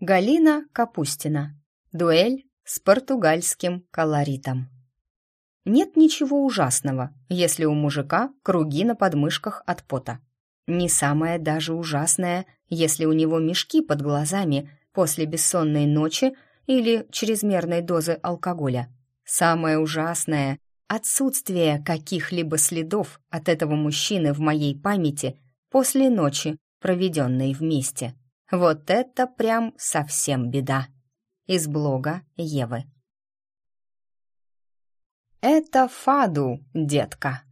Галина Капустина. Дуэль с португальским колоритом. Нет ничего ужасного, если у мужика круги на подмышках от пота. Не самое даже ужасное, если у него мешки под глазами после бессонной ночи или чрезмерной дозы алкоголя. Самое ужасное — отсутствие каких-либо следов от этого мужчины в моей памяти после ночи, проведенной вместе. Вот это прям совсем беда. Из блога Евы. «Это Фаду, детка».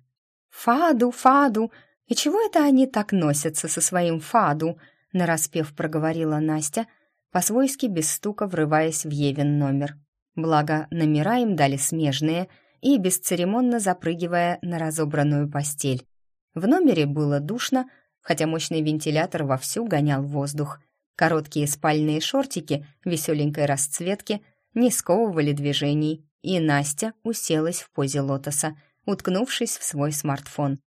«Фаду, Фаду! И чего это они так носятся со своим Фаду?» нараспев проговорила Настя, по-свойски без стука врываясь в Евин номер. Благо, номера им дали смежные и бесцеремонно запрыгивая на разобранную постель. В номере было душно, хотя мощный вентилятор вовсю гонял воздух. Короткие спальные шортики веселенькой расцветки не сковывали движений, и Настя уселась в позе лотоса, уткнувшись в свой смартфон.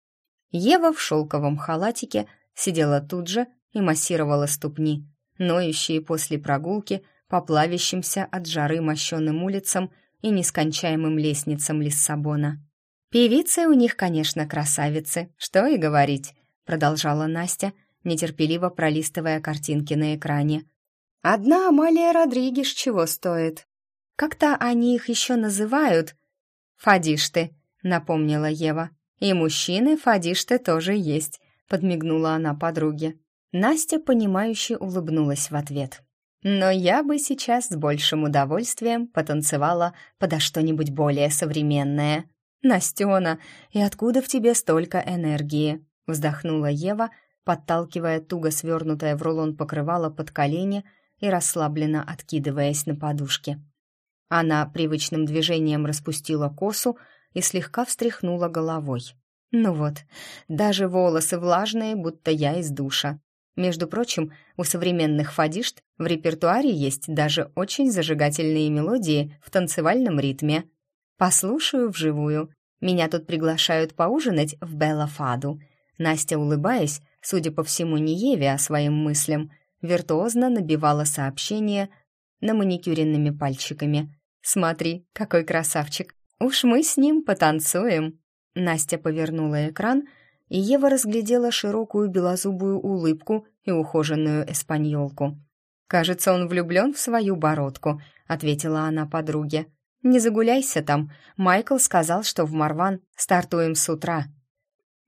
Ева в шелковом халатике сидела тут же и массировала ступни, ноющие после прогулки по плавящимся от жары мощеным улицам и нескончаемым лестницам Лиссабона. «Певицы у них, конечно, красавицы, что и говорить», продолжала Настя, нетерпеливо пролистывая картинки на экране. «Одна Амалия Родригеш чего стоит? Как-то они их еще называют?» «Фадишты», — напомнила Ева. «И мужчины фадишты тоже есть», — подмигнула она подруге. Настя, понимающе улыбнулась в ответ. «Но я бы сейчас с большим удовольствием потанцевала подо что-нибудь более современное». «Настена, и откуда в тебе столько энергии?» вздохнула Ева, подталкивая туго свернутое в рулон покрывало под колени и расслабленно откидываясь на подушке. Она привычным движением распустила косу и слегка встряхнула головой. «Ну вот, даже волосы влажные, будто я из душа. Между прочим, у современных фадишт в репертуаре есть даже очень зажигательные мелодии в танцевальном ритме. Послушаю вживую. Меня тут приглашают поужинать в Белла Фаду. Настя, улыбаясь, судя по всему, не Еве, а своим мыслям, виртуозно набивала сообщение на маникюренными пальчиками. «Смотри, какой красавчик! Уж мы с ним потанцуем!» Настя повернула экран, и Ева разглядела широкую белозубую улыбку и ухоженную эспаньолку. «Кажется, он влюблен в свою бородку», — ответила она подруге. «Не загуляйся там. Майкл сказал, что в Марван стартуем с утра».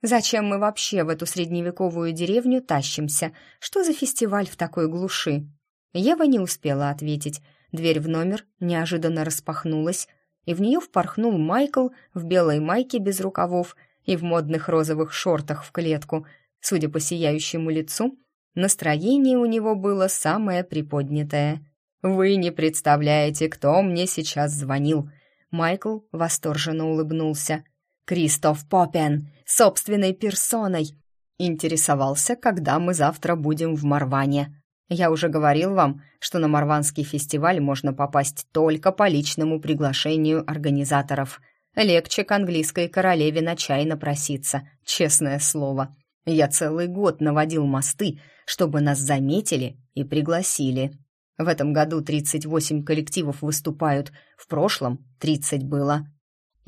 «Зачем мы вообще в эту средневековую деревню тащимся? Что за фестиваль в такой глуши?» Ева не успела ответить. Дверь в номер неожиданно распахнулась, и в нее впорхнул Майкл в белой майке без рукавов и в модных розовых шортах в клетку. Судя по сияющему лицу, настроение у него было самое приподнятое. «Вы не представляете, кто мне сейчас звонил!» Майкл восторженно улыбнулся. «Кристоф Поппен! Собственной персоной!» Интересовался, когда мы завтра будем в Марване. Я уже говорил вам, что на Марванский фестиваль можно попасть только по личному приглашению организаторов. Легче к английской королеве на чай напроситься, честное слово. Я целый год наводил мосты, чтобы нас заметили и пригласили. В этом году 38 коллективов выступают, в прошлом 30 было.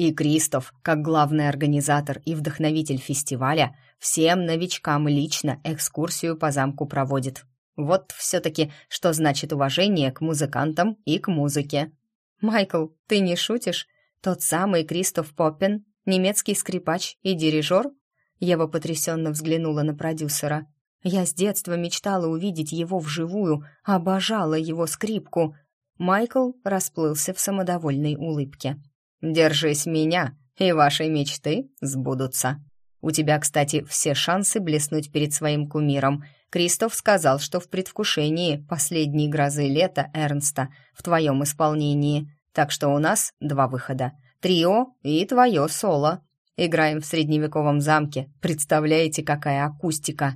И Кристоф, как главный организатор и вдохновитель фестиваля, всем новичкам лично экскурсию по замку проводит. Вот все-таки, что значит уважение к музыкантам и к музыке. «Майкл, ты не шутишь? Тот самый Кристоф Поппен, немецкий скрипач и дирижер?» Ева потрясенно взглянула на продюсера. «Я с детства мечтала увидеть его вживую, обожала его скрипку». Майкл расплылся в самодовольной улыбке. Держись меня, и ваши мечты сбудутся. У тебя, кстати, все шансы блеснуть перед своим кумиром. Кристоф сказал, что в предвкушении последней грозы лета Эрнста в твоем исполнении. Так что у нас два выхода. Трио и твое соло. Играем в средневековом замке. Представляете, какая акустика.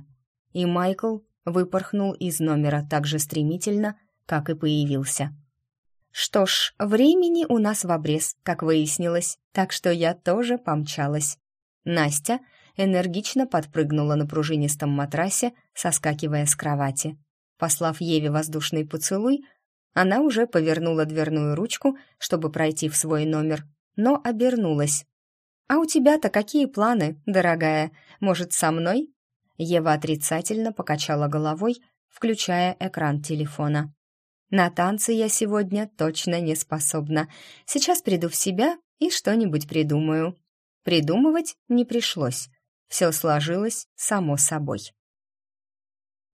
И Майкл выпорхнул из номера так же стремительно, как и появился. Что ж, времени у нас в обрез, как выяснилось, так что я тоже помчалась. Настя энергично подпрыгнула на пружинистом матрасе, соскакивая с кровати. Послав Еве воздушный поцелуй, она уже повернула дверную ручку, чтобы пройти в свой номер, но обернулась. «А у тебя-то какие планы, дорогая? Может, со мной?» Ева отрицательно покачала головой, включая экран телефона. «На танцы я сегодня точно не способна. Сейчас приду в себя и что-нибудь придумаю». Придумывать не пришлось. Все сложилось само собой.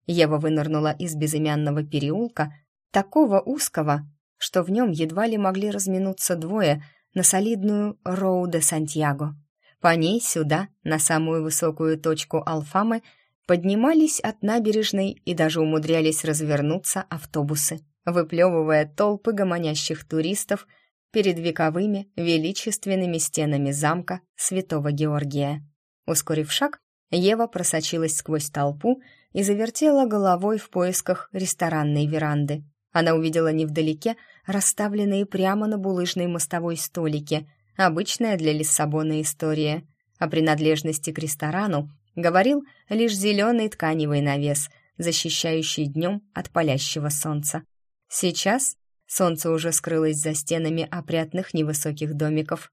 Ева вынырнула из безымянного переулка, такого узкого, что в нем едва ли могли разминуться двое на солидную Роу де Сантьяго. По ней сюда, на самую высокую точку Алфамы, поднимались от набережной и даже умудрялись развернуться автобусы, выплевывая толпы гомонящих туристов перед вековыми величественными стенами замка Святого Георгия. Ускорив шаг, Ева просочилась сквозь толпу и завертела головой в поисках ресторанной веранды. Она увидела невдалеке расставленные прямо на булыжной мостовой столики, обычная для Лиссабона история. О принадлежности к ресторану говорил лишь зеленый тканевый навес, защищающий днем от палящего солнца. Сейчас солнце уже скрылось за стенами опрятных невысоких домиков,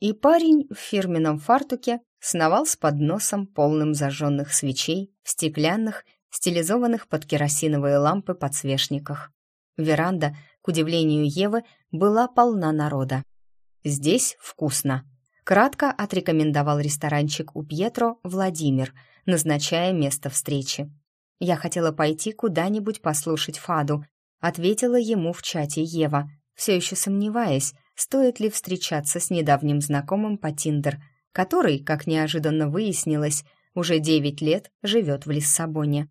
и парень в фирменном фартуке сновал с подносом, полным зажженных свечей, в стеклянных, стилизованных под керосиновые лампы подсвечниках. Веранда, к удивлению Евы, была полна народа. «Здесь вкусно», — кратко отрекомендовал ресторанчик у Пьетро Владимир, назначая место встречи. «Я хотела пойти куда-нибудь послушать фаду», — ответила ему в чате Ева, все еще сомневаясь, стоит ли встречаться с недавним знакомым по Тиндер, который, как неожиданно выяснилось, уже девять лет живет в Лиссабоне.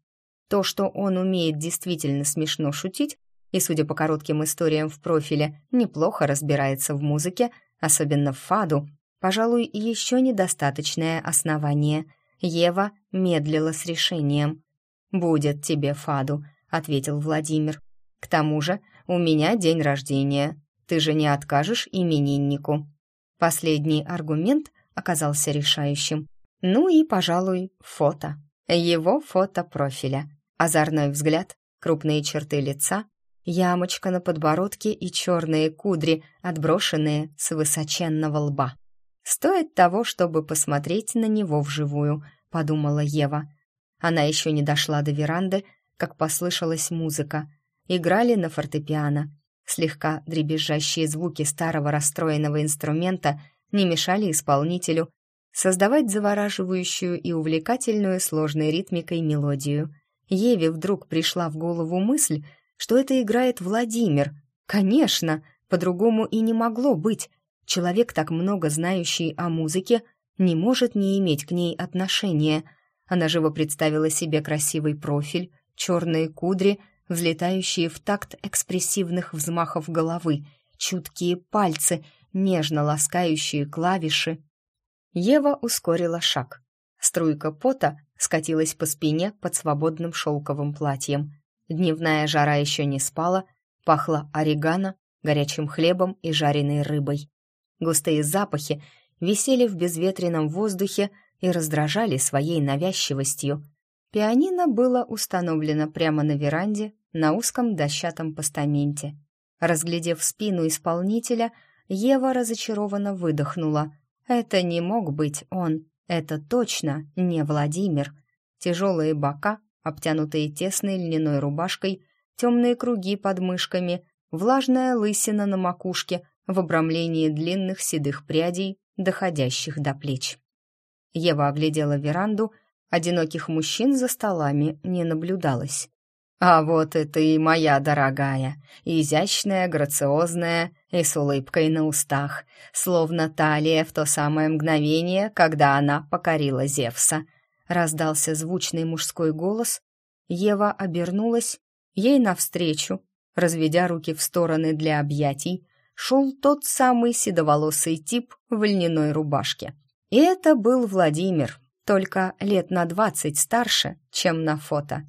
То, что он умеет действительно смешно шутить, и, судя по коротким историям в профиле, неплохо разбирается в музыке, особенно в фаду, пожалуй, еще недостаточное основание. Ева медлила с решением. «Будет тебе фаду», — ответил Владимир. «К тому же у меня день рождения, ты же не откажешь имениннику». Последний аргумент оказался решающим. Ну и, пожалуй, фото. Его фото профиля. Озорной взгляд, крупные черты лица, ямочка на подбородке и черные кудри, отброшенные с высоченного лба. «Стоит того, чтобы посмотреть на него вживую», — подумала Ева. Она еще не дошла до веранды, как послышалась музыка. Играли на фортепиано. Слегка дребезжащие звуки старого расстроенного инструмента не мешали исполнителю создавать завораживающую и увлекательную сложной ритмикой мелодию. Еве вдруг пришла в голову мысль, что это играет Владимир. Конечно, по-другому и не могло быть. Человек, так много знающий о музыке, не может не иметь к ней отношения. Она живо представила себе красивый профиль, черные кудри — взлетающие в такт экспрессивных взмахов головы, чуткие пальцы, нежно ласкающие клавиши. Ева ускорила шаг. Струйка пота скатилась по спине под свободным шелковым платьем. Дневная жара еще не спала, пахло орегано, горячим хлебом и жареной рыбой. Густые запахи висели в безветренном воздухе и раздражали своей навязчивостью. Пианино было установлено прямо на веранде на узком дощатом постаменте. Разглядев спину исполнителя, Ева разочарованно выдохнула. Это не мог быть он, это точно не Владимир. Тяжелые бока, обтянутые тесной льняной рубашкой, темные круги под мышками, влажная лысина на макушке в обрамлении длинных седых прядей, доходящих до плеч. Ева оглядела веранду Одиноких мужчин за столами не наблюдалось. А вот и моя дорогая, изящная, грациозная и с улыбкой на устах, словно талия в то самое мгновение, когда она покорила Зевса. Раздался звучный мужской голос. Ева обернулась, ей навстречу, разведя руки в стороны для объятий, шел тот самый седоволосый тип в льняной рубашке. И это был Владимир, только лет на двадцать старше, чем на фото.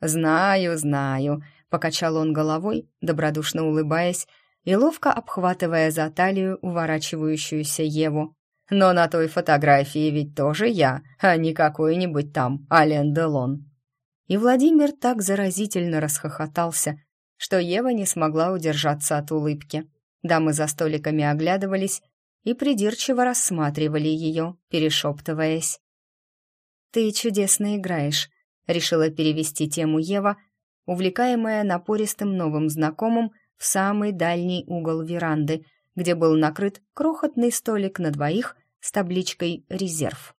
«Знаю, знаю», — покачал он головой, добродушно улыбаясь и ловко обхватывая за талию уворачивающуюся Еву. «Но на той фотографии ведь тоже я, а не какой-нибудь там Ален Делон». И Владимир так заразительно расхохотался, что Ева не смогла удержаться от улыбки. Дамы за столиками оглядывались и придирчиво рассматривали ее, перешептываясь. «Ты чудесно играешь», — решила перевести тему Ева, увлекаемая напористым новым знакомым в самый дальний угол веранды, где был накрыт крохотный столик на двоих с табличкой «Резерв».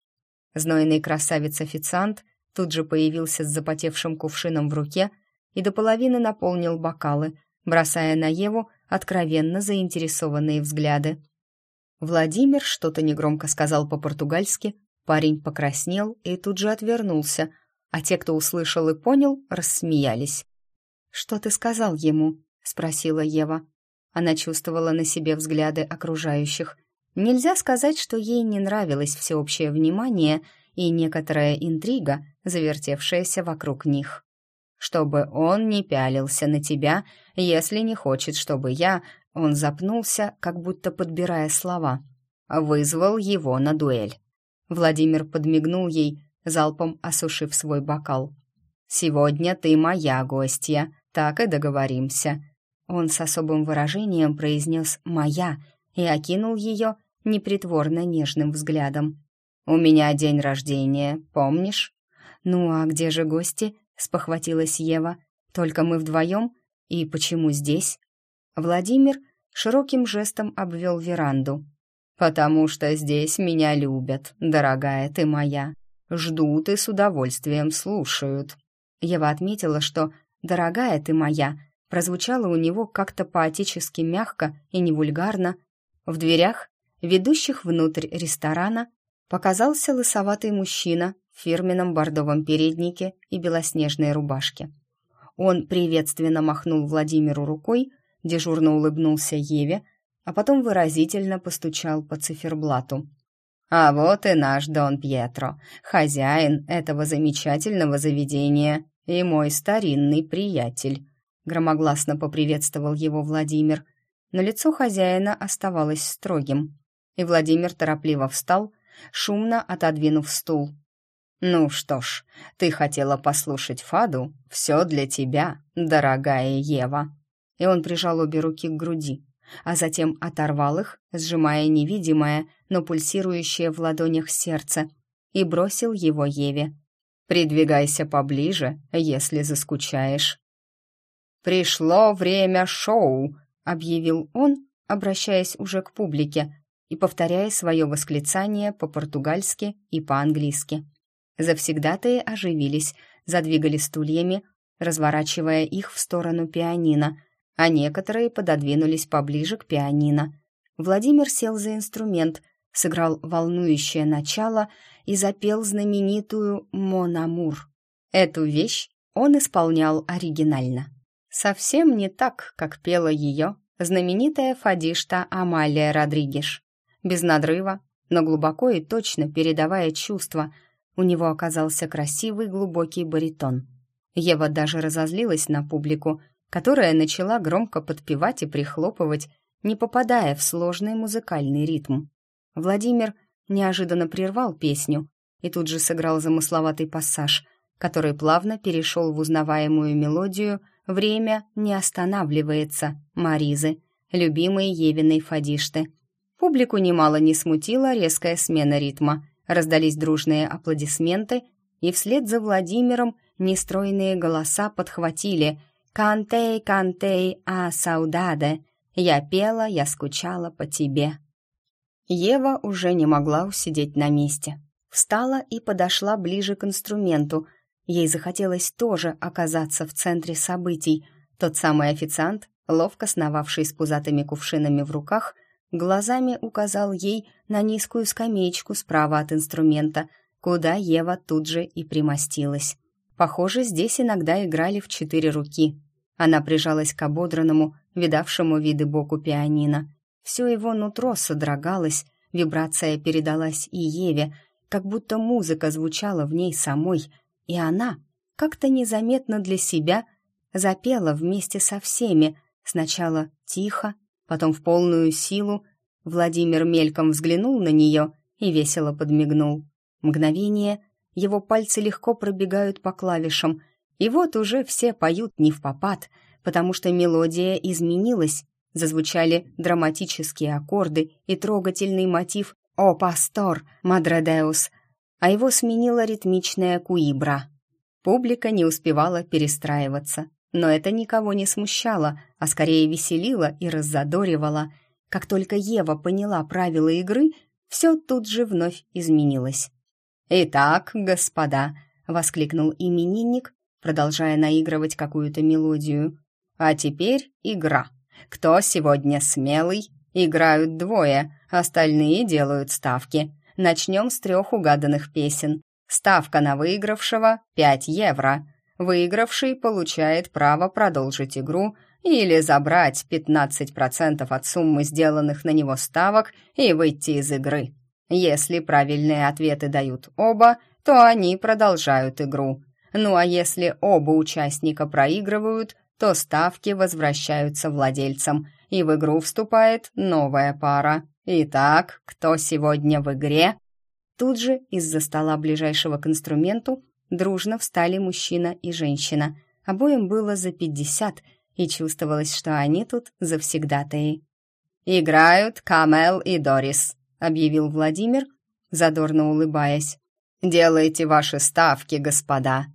Знойный красавец-официант тут же появился с запотевшим кувшином в руке и до половины наполнил бокалы, бросая на Еву откровенно заинтересованные взгляды. Владимир что-то негромко сказал по-португальски, парень покраснел и тут же отвернулся, а те, кто услышал и понял, рассмеялись. «Что ты сказал ему?» — спросила Ева. Она чувствовала на себе взгляды окружающих. Нельзя сказать, что ей не нравилось всеобщее внимание и некоторая интрига, завертевшаяся вокруг них. «Чтобы он не пялился на тебя, если не хочет, чтобы я...» Он запнулся, как будто подбирая слова. «Вызвал его на дуэль». Владимир подмигнул ей, залпом осушив свой бокал. «Сегодня ты моя гостья, так и договоримся». Он с особым выражением произнес «моя» и окинул ее непритворно нежным взглядом. «У меня день рождения, помнишь?» «Ну а где же гости?» — спохватилась Ева. «Только мы вдвоем? И почему здесь?» Владимир широким жестом обвел веранду. «Потому что здесь меня любят, дорогая ты моя. Ждут и с удовольствием слушают». Ева отметила, что «дорогая ты моя» прозвучало у него как-то поотечески мягко и не вульгарно. В дверях, ведущих внутрь ресторана, показался лысоватый мужчина в фирменном бордовом переднике и белоснежной рубашке. Он приветственно махнул Владимиру рукой, дежурно улыбнулся Еве, а потом выразительно постучал по циферблату. «А вот и наш Дон Пьетро, хозяин этого замечательного заведения и мой старинный приятель», громогласно поприветствовал его Владимир, но лицо хозяина оставалось строгим, и Владимир торопливо встал, шумно отодвинув стул. «Ну что ж, ты хотела послушать Фаду? Все для тебя, дорогая Ева!» И он прижал обе руки к груди, а затем оторвал их, сжимая невидимое, но пульсирующее в ладонях сердце, и бросил его Еве. «Придвигайся поближе, если заскучаешь». «Пришло время шоу!» — объявил он, обращаясь уже к публике, и повторяя свое восклицание по-португальски и по-английски. Завсегдатые оживились, задвигали стульями, разворачивая их в сторону пианино, а некоторые пододвинулись поближе к пианино. Владимир сел за инструмент, сыграл волнующее начало и запел знаменитую «Монамур». Эту вещь он исполнял оригинально. Совсем не так, как пела ее знаменитая фадишта Амалия Родригеш без надрыва, но глубоко и точно передавая чувства. У него оказался красивый глубокий баритон. Ева даже разозлилась на публику, которая начала громко подпевать и прихлопывать, не попадая в сложный музыкальный ритм. Владимир неожиданно прервал песню и тут же сыграл замысловатый пассаж, который плавно перешел в узнаваемую мелодию «Время не останавливается» Маризы, любимой Евиной Фадишты. Публику немало не смутила резкая смена ритма. Раздались дружные аплодисменты, и вслед за Владимиром нестройные голоса подхватили «Кантей, кантей, а саудаде!» «Я пела, я скучала по тебе». Ева уже не могла усидеть на месте. Встала и подошла ближе к инструменту. Ей захотелось тоже оказаться в центре событий. Тот самый официант, ловко сновавший с пузатыми кувшинами в руках – глазами указал ей на низкую скамеечку справа от инструмента, куда Ева тут же и примостилась. Похоже, здесь иногда играли в четыре руки. Она прижалась к ободранному, видавшему виды боку пианино. Все его нутро содрогалось, вибрация передалась и Еве, как будто музыка звучала в ней самой, и она, как-то незаметно для себя, запела вместе со всеми, сначала тихо, Потом в полную силу Владимир мельком взглянул на нее и весело подмигнул. Мгновение, его пальцы легко пробегают по клавишам, И вот уже все поют не в попад, потому что мелодия изменилась. Зазвучали драматические аккорды и трогательный мотив «О, пастор, Мадредеус», а его сменила ритмичная куибра. Публика не успевала перестраиваться, но это никого не смущало, а скорее веселило и раззадоривало. Как только Ева поняла правила игры, все тут же вновь изменилось. «Итак, господа», — воскликнул именинник, продолжая наигрывать какую-то мелодию. «А теперь игра. Кто сегодня смелый? Играют двое, остальные делают ставки. Начнем с трех угаданных песен. Ставка на выигравшего — 5 евро. Выигравший получает право продолжить игру или забрать 15% от суммы сделанных на него ставок и выйти из игры. Если правильные ответы дают оба, то они продолжают игру. Ну а если оба участника проигрывают, то ставки возвращаются владельцам, и в игру вступает новая пара. Итак, кто сегодня в игре? Тут же из-за стола ближайшего к инструменту дружно встали мужчина и женщина. Обоим было за пятьдесят, и чувствовалось, что они тут завсегдатаи. «Играют Камел и Дорис», — объявил Владимир, задорно улыбаясь. «Делайте ваши ставки, господа».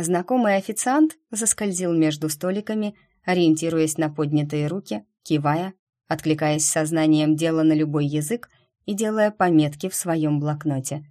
Знакомый официант заскользил между столиками, ориентируясь на поднятые руки, кивая, откликаясь сознанием дела на любой язык и делая пометки в своем блокноте.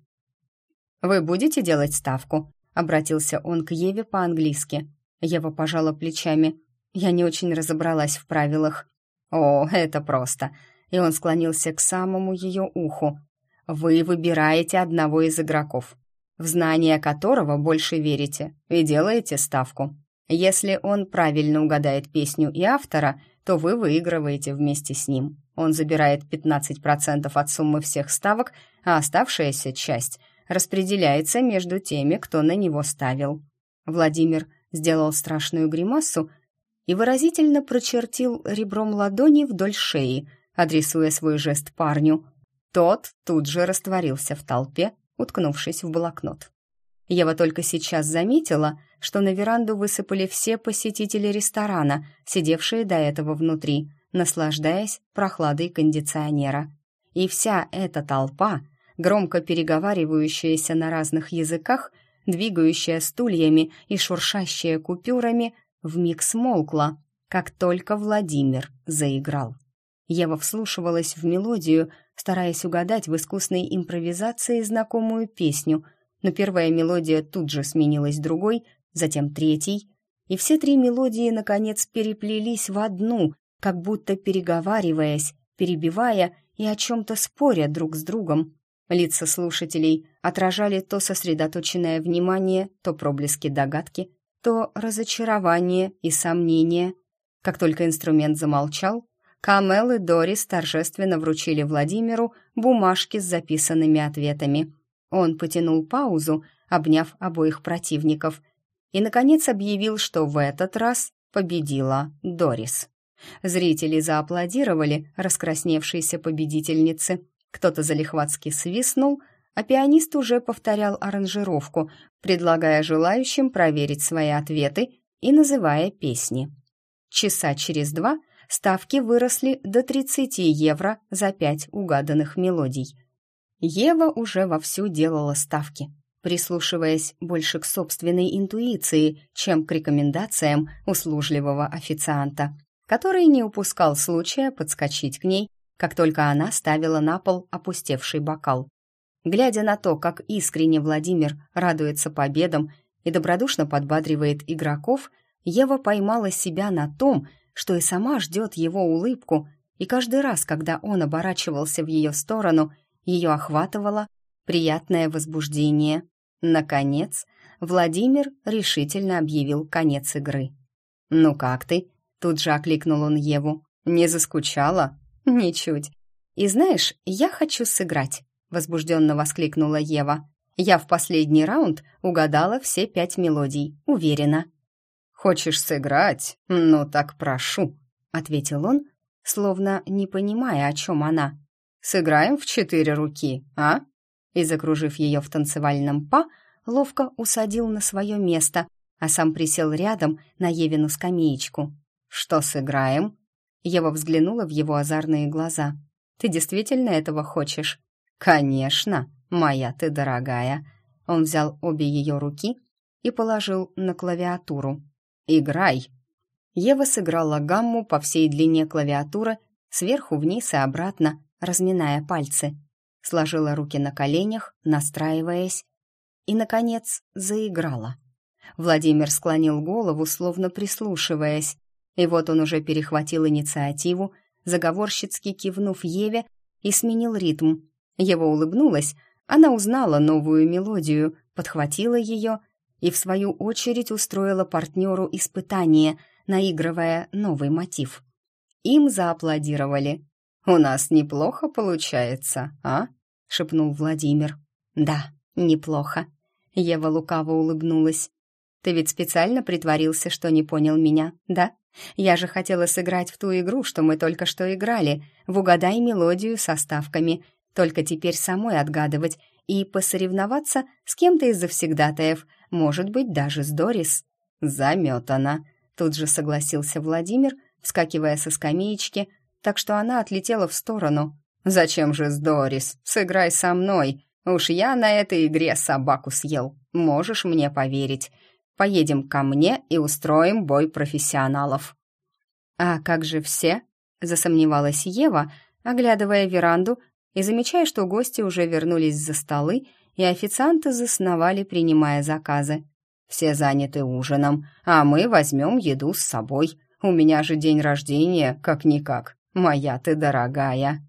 «Вы будете делать ставку?» — обратился он к Еве по-английски. Ева пожала плечами. «Я не очень разобралась в правилах». «О, это просто!» И он склонился к самому ее уху. «Вы выбираете одного из игроков в знание которого больше верите, и делаете ставку. Если он правильно угадает песню и автора, то вы выигрываете вместе с ним. Он забирает 15% от суммы всех ставок, а оставшаяся часть распределяется между теми, кто на него ставил. Владимир сделал страшную гримасу и выразительно прочертил ребром ладони вдоль шеи, адресуя свой жест парню. Тот тут же растворился в толпе, уткнувшись в блокнот. Ева только сейчас заметила, что на веранду высыпали все посетители ресторана, сидевшие до этого внутри, наслаждаясь прохладой кондиционера. И вся эта толпа, громко переговаривающаяся на разных языках, двигающая стульями и шуршащая купюрами, вмиг смолкла, как только Владимир заиграл. Ева вслушивалась в мелодию, стараясь угадать в искусной импровизации знакомую песню, но первая мелодия тут же сменилась другой, затем третьей, и все три мелодии, наконец, переплелись в одну, как будто переговариваясь, перебивая и о чем-то споря друг с другом. Лица слушателей отражали то сосредоточенное внимание, то проблески догадки, то разочарование и сомнение. Как только инструмент замолчал, Камел и Дорис торжественно вручили Владимиру бумажки с записанными ответами. Он потянул паузу, обняв обоих противников, и, наконец, объявил, что в этот раз победила Дорис. Зрители зааплодировали раскрасневшейся победительнице. Кто-то залихватски свистнул, а пианист уже повторял аранжировку, предлагая желающим проверить свои ответы и называя песни. Часа через два ставки выросли до 30 евро за пять угаданных мелодий. Ева уже вовсю делала ставки, прислушиваясь больше к собственной интуиции, чем к рекомендациям услужливого официанта, который не упускал случая подскочить к ней, как только она ставила на пол опустевший бокал. Глядя на то, как искренне Владимир радуется победам и добродушно подбадривает игроков, Ева поймала себя на том, что и сама ждет его улыбку, и каждый раз, когда он оборачивался в ее сторону, ее охватывало приятное возбуждение. Наконец, Владимир решительно объявил конец игры. «Ну как ты?» — тут же окликнул он Еву. «Не заскучала?» «Ничуть. И знаешь, я хочу сыграть», — возбужденно воскликнула Ева. «Я в последний раунд угадала все пять мелодий, уверена». «Хочешь сыграть? Ну так прошу», — ответил он, словно не понимая, о чем она. «Сыграем в четыре руки, а?» И, закружив ее в танцевальном па, ловко усадил на свое место, а сам присел рядом на Евину скамеечку. «Что сыграем?» Ева взглянула в его озорные глаза. «Ты действительно этого хочешь?» «Конечно, моя ты дорогая!» Он взял обе ее руки и положил на клавиатуру. «Играй!» Ева сыграла гамму по всей длине клавиатуры, сверху вниз и обратно, разминая пальцы. Сложила руки на коленях, настраиваясь, и, наконец, заиграла. Владимир склонил голову, словно прислушиваясь, и вот он уже перехватил инициативу, заговорщицки кивнув Еве и сменил ритм. Ева улыбнулась, она узнала новую мелодию, подхватила ее и, в свою очередь, устроила партнеру испытание, наигрывая новый мотив. Им зааплодировали. «У нас неплохо получается, а?» — шепнул Владимир. «Да, неплохо». Ева лукаво улыбнулась. «Ты ведь специально притворился, что не понял меня, да? Я же хотела сыграть в ту игру, что мы только что играли, в «Угадай мелодию» со ставками, только теперь самой отгадывать и посоревноваться с кем-то из завсегдатаев, может быть, даже с Дорис. Заметана. Тут же согласился Владимир, вскакивая со скамеечки, так что она отлетела в сторону. «Зачем же с Дорис? Сыграй со мной. Уж я на этой игре собаку съел. Можешь мне поверить. Поедем ко мне и устроим бой профессионалов». «А как же все?» — засомневалась Ева, оглядывая веранду и замечая, что гости уже вернулись за столы, и официанты засновали, принимая заказы. «Все заняты ужином, а мы возьмем еду с собой. У меня же день рождения, как-никак. Моя ты дорогая».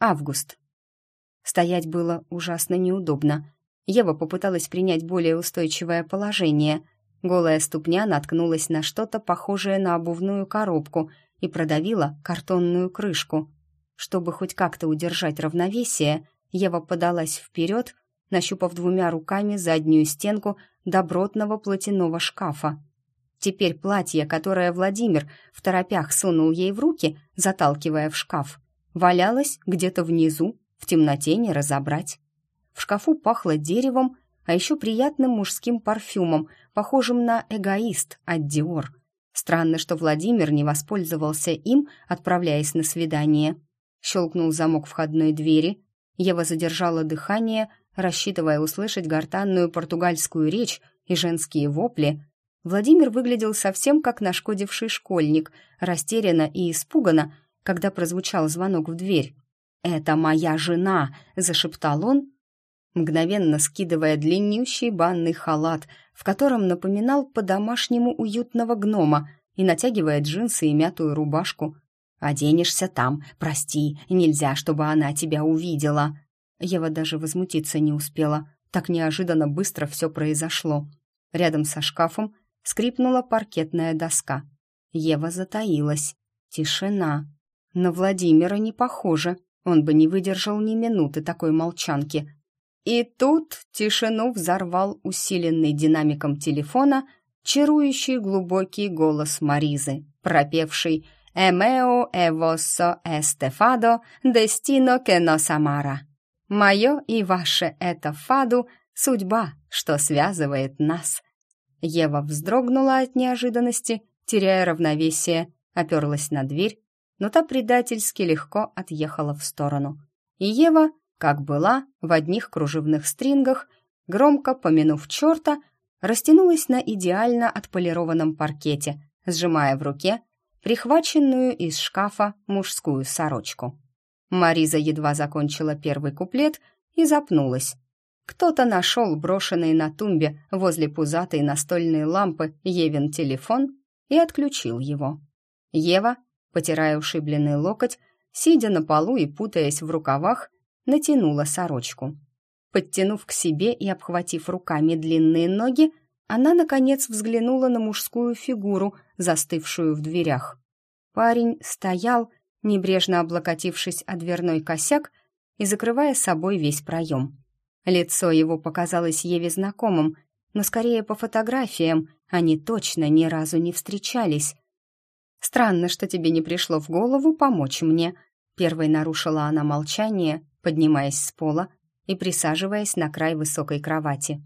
Август. Стоять было ужасно неудобно. Ева попыталась принять более устойчивое положение. Голая ступня наткнулась на что-то похожее на обувную коробку и продавила картонную крышку. Чтобы хоть как-то удержать равновесие, Ева подалась вперед, нащупав двумя руками заднюю стенку добротного платяного шкафа. Теперь платье, которое Владимир в торопях сунул ей в руки, заталкивая в шкаф, валялось где-то внизу, в темноте не разобрать. В шкафу пахло деревом, а еще приятным мужским парфюмом, похожим на эгоист от Диор. Странно, что Владимир не воспользовался им, отправляясь на свидание. Щелкнул замок входной двери. Ева задержала дыхание, рассчитывая услышать гортанную португальскую речь и женские вопли. Владимир выглядел совсем как нашкодивший школьник, растерянно и испуганно, когда прозвучал звонок в дверь. «Это моя жена!» — зашептал он, мгновенно скидывая длиннющий банный халат, в котором напоминал по-домашнему уютного гнома, и натягивая джинсы и мятую рубашку. «Оденешься там, прости, нельзя, чтобы она тебя увидела». Ева даже возмутиться не успела. Так неожиданно быстро все произошло. Рядом со шкафом скрипнула паркетная доска. Ева затаилась. Тишина. На Владимира не похоже. Он бы не выдержал ни минуты такой молчанки. И тут тишину взорвал усиленный динамиком телефона чарующий глубокий голос Маризы, пропевший «Эмео эвоссо эстефадо, дестино que nos amara». «Мое и ваше это фаду, судьба, что связывает нас». Ева вздрогнула от неожиданности, теряя равновесие, оперлась на дверь, но та предательски легко отъехала в сторону. И Ева, как была, в одних кружевных стрингах, громко помянув черта, растянулась на идеально отполированном паркете, сжимая в руке прихваченную из шкафа мужскую сорочку. Мариза едва закончила первый куплет и запнулась. Кто-то нашел брошенный на тумбе возле пузатой настольной лампы Евин телефон и отключил его. Ева, потирая ушибленный локоть, сидя на полу и путаясь в рукавах, натянула сорочку. Подтянув к себе и обхватив руками длинные ноги, она, наконец, взглянула на мужскую фигуру, застывшую в дверях. Парень стоял, небрежно облокотившись о дверной косяк и закрывая собой весь проем. Лицо его показалось Еве знакомым, но скорее по фотографиям, они точно ни разу не встречались. «Странно, что тебе не пришло в голову помочь мне», первой нарушила она молчание, поднимаясь с пола и присаживаясь на край высокой кровати.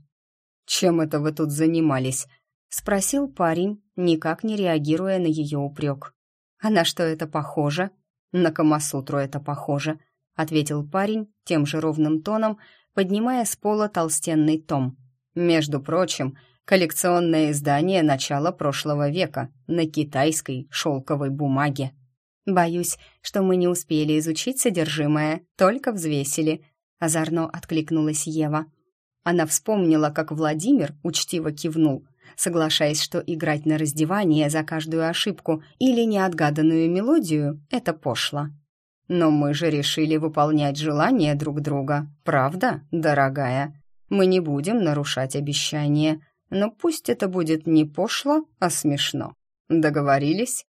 «Чем это вы тут занимались?» — спросил парень, никак не реагируя на ее упрек. «А на что это похоже?» «На Камасутру это похоже», — ответил парень тем же ровным тоном, поднимая с пола толстенный том. «Между прочим, коллекционное издание начала прошлого века на китайской шелковой бумаге». «Боюсь, что мы не успели изучить содержимое, только взвесили», — озорно откликнулась Ева. Она вспомнила, как Владимир учтиво кивнул — соглашаясь, что играть на раздевание за каждую ошибку или неотгаданную мелодию — это пошло. Но мы же решили выполнять желания друг друга, правда, дорогая? Мы не будем нарушать обещания, но пусть это будет не пошло, а смешно. Договорились?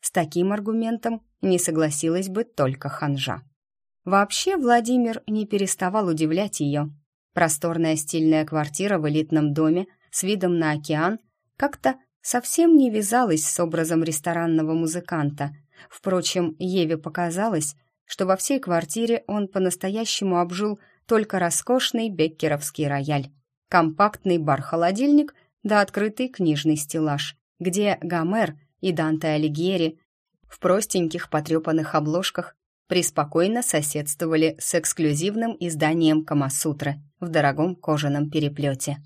С таким аргументом не согласилась бы только ханжа. Вообще Владимир не переставал удивлять ее. Просторная стильная квартира в элитном доме — с видом на океан как-то совсем не вязалась с образом ресторанного музыканта. Впрочем, Еве показалось, что во всей квартире он по-настоящему обжил только роскошный беккеровский рояль, компактный бар-холодильник да открытый книжный стеллаж, где Гомер и Данте Алигьери в простеньких потрепанных обложках преспокойно соседствовали с эксклюзивным изданием Камасутры в дорогом кожаном переплете.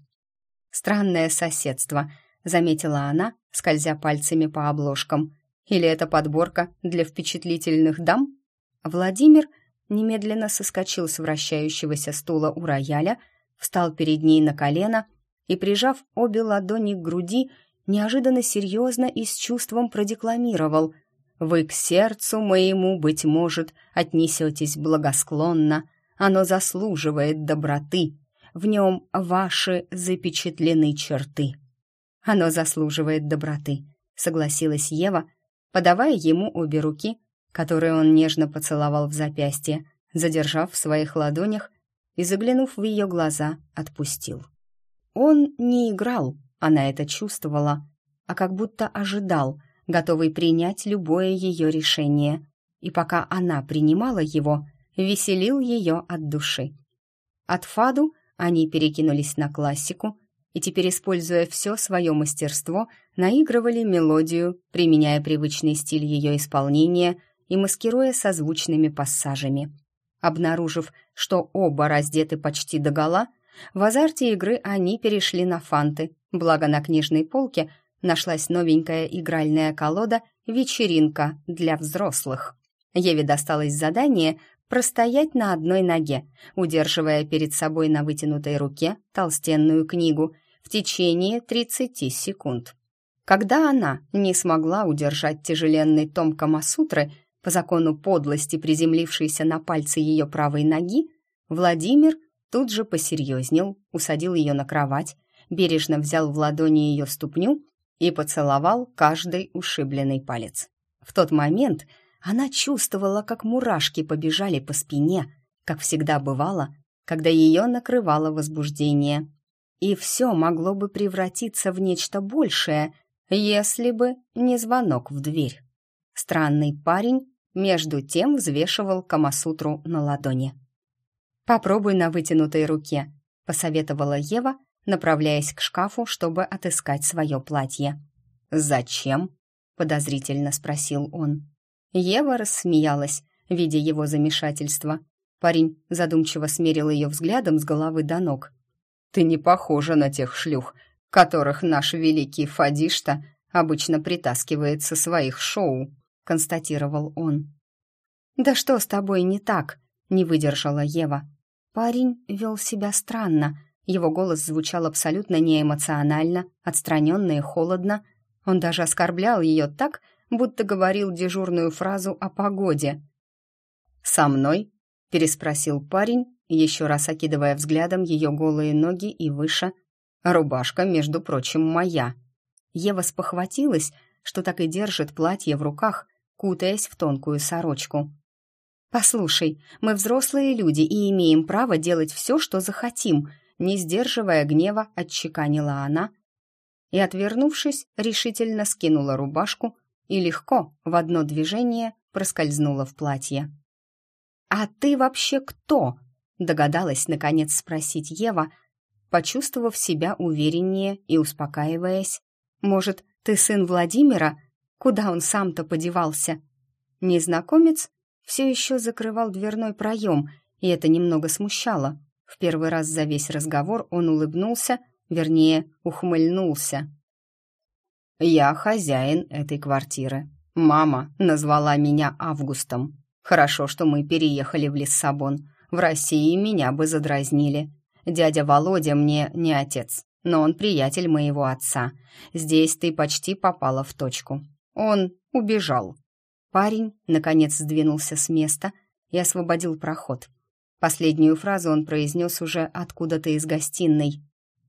Странное соседство, заметила она, скользя пальцами по обложкам. Или это подборка для впечатлительных дам? Владимир немедленно соскочил с вращающегося стула у рояля, встал перед ней на колено и, прижав обе ладони к груди, неожиданно серьезно и с чувством продекламировал «Вы к сердцу моему, быть может, отнесетесь благосклонно, оно заслуживает доброты, в нем ваши запечатлены черты. Оно заслуживает доброты, согласилась Ева, подавая ему обе руки, которые он нежно поцеловал в запястье, задержав в своих ладонях и, заглянув в ее глаза, отпустил. Он не играл, она это чувствовала, а как будто ожидал, готовый принять любое ее решение. И пока она принимала его, веселил ее от души. От Фаду они перекинулись на классику и теперь, используя все свое мастерство, наигрывали мелодию, применяя привычный стиль ее исполнения и маскируя созвучными пассажами. Обнаружив, что оба раздеты почти догола, в азарте игры они перешли на фанты, благо на книжной полке нашлась новенькая игральная колода «Вечеринка для взрослых». Еве досталось задание простоять на одной ноге, удерживая перед собой на вытянутой руке толстенную книгу в течение 30 секунд. Когда она не смогла удержать тяжеленный том Камасутры, по закону подлости приземлившийся на пальцы ее правой ноги, Владимир тут же посерьезнел, усадил ее на кровать, бережно взял в ладони ее ступню и поцеловал каждый ушибленный палец. В тот момент она чувствовала, как мурашки побежали по спине, как всегда бывало, когда ее накрывало возбуждение. И все могло бы превратиться в нечто большее, если бы не звонок в дверь. Странный парень между тем взвешивал Камасутру на ладони. «Попробуй на вытянутой руке», — посоветовала Ева, направляясь к шкафу, чтобы отыскать свое платье. «Зачем?» — подозрительно спросил он. Ева рассмеялась, видя его замешательство. Парень задумчиво смерил ее взглядом с головы до ног. «Ты не похожа на тех шлюх, которых наш великий Фадишта обычно притаскивает со своих шоу», — констатировал он. «Да что с тобой не так?» — не выдержала Ева. Парень вел себя странно. Его голос звучал абсолютно неэмоционально, отстраненно и холодно. Он даже оскорблял ее так, будто говорил дежурную фразу о погоде. «Со мной?» — переспросил парень, еще раз окидывая взглядом ее голые ноги и выше. «Рубашка, между прочим, моя». Ева спохватилась, что так и держит платье в руках, кутаясь в тонкую сорочку. «Послушай, мы взрослые люди и имеем право делать все, что захотим», не сдерживая гнева, отчеканила она и, отвернувшись, решительно скинула рубашку, и легко в одно движение проскользнула в платье. «А ты вообще кто?» — догадалась, наконец, спросить Ева, почувствовав себя увереннее и успокаиваясь. Может, ты сын Владимира? Куда он сам-то подевался?» Незнакомец все еще закрывал дверной проем, и это немного смущало. В первый раз за весь разговор он улыбнулся, вернее, ухмыльнулся. «Я хозяин этой квартиры. Мама назвала меня Августом. Хорошо, что мы переехали в Лиссабон. В России меня бы задразнили. Дядя Володя мне не отец, но он приятель моего отца. Здесь ты почти попала в точку. Он убежал». Парень, наконец, сдвинулся с места и освободил проход. Последнюю фразу он произнес уже откуда-то из гостиной.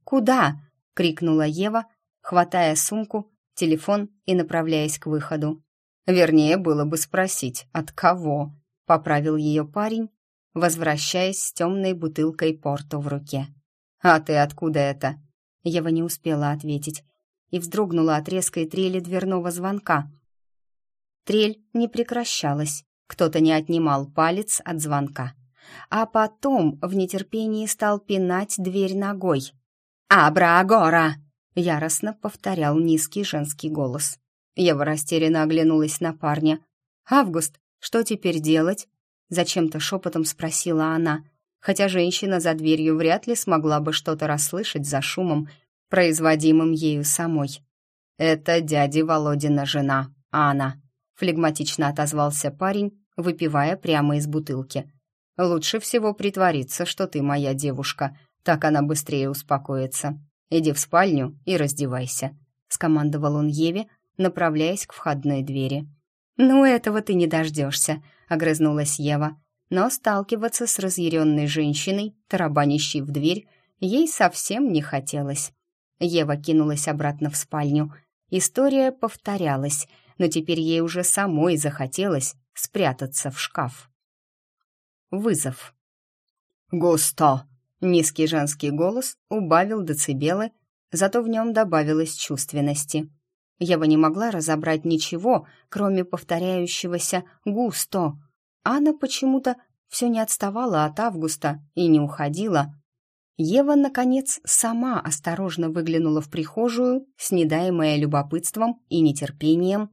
«Куда?» — крикнула Ева, хватая сумку, телефон и направляясь к выходу. «Вернее, было бы спросить, от кого?» — поправил ее парень, возвращаясь с темной бутылкой порто в руке. «А ты откуда это?» Ева не успела ответить и вздрогнула от резкой трели дверного звонка — Трель не прекращалась, кто-то не отнимал палец от звонка. А потом в нетерпении стал пинать дверь ногой. «Абра-агора!» — яростно повторял низкий женский голос. Ева растерянно оглянулась на парня. «Август, что теперь делать?» — зачем-то шепотом спросила она, хотя женщина за дверью вряд ли смогла бы что-то расслышать за шумом, производимым ею самой. «Это дяди Володина жена, Анна», флегматично отозвался парень, выпивая прямо из бутылки. «Лучше всего притвориться, что ты моя девушка, так она быстрее успокоится. Иди в спальню и раздевайся», — скомандовал он Еве, направляясь к входной двери. «Ну, этого ты не дождешься», — огрызнулась Ева. Но сталкиваться с разъяренной женщиной, тарабанящей в дверь, ей совсем не хотелось. Ева кинулась обратно в спальню. История повторялась — но теперь ей уже самой захотелось спрятаться в шкаф. Вызов. «Густо!» — низкий женский голос убавил децибелы, зато в нем добавилось чувственности. Ева не могла разобрать ничего, кроме повторяющегося «густо». Анна почему-то все не отставала от Августа и не уходила. Ева, наконец, сама осторожно выглянула в прихожую, снедаемая любопытством и нетерпением,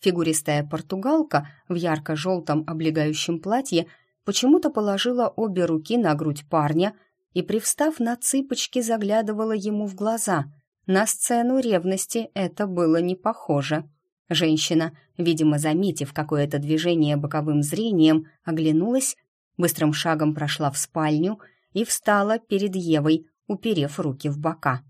Фигуристая португалка в ярко-желтом облегающем платье почему-то положила обе руки на грудь парня и, привстав на цыпочки, заглядывала ему в глаза. На сцену ревности это было не похоже. Женщина, видимо, заметив какое-то движение боковым зрением, оглянулась, быстрым шагом прошла в спальню и встала перед Евой, уперев руки в бока.